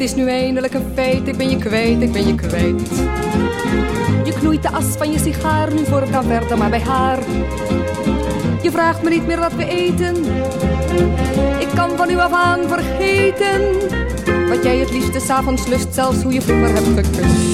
is nu eindelijk een feit, ik ben je kwijt, ik ben je kwijt. Je knoeit de as van je sigaar nu voor kan verder, maar bij haar. Je vraagt me niet meer wat we eten. Ik kan van u af aan vergeten. Wat jij het liefste s'avonds lust, zelfs hoe je vroeger hebt gekust.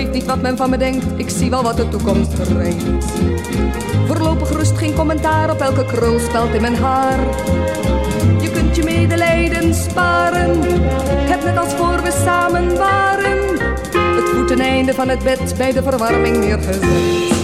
Geeft niet wat men van me denkt, ik zie wel wat de toekomst brengt. Voorlopig rust geen commentaar op elke krulspeld in mijn haar. Je kunt je medelijden sparen, heb net als voor we samen waren. Het voeteneinde van het bed bij de verwarming neergezet.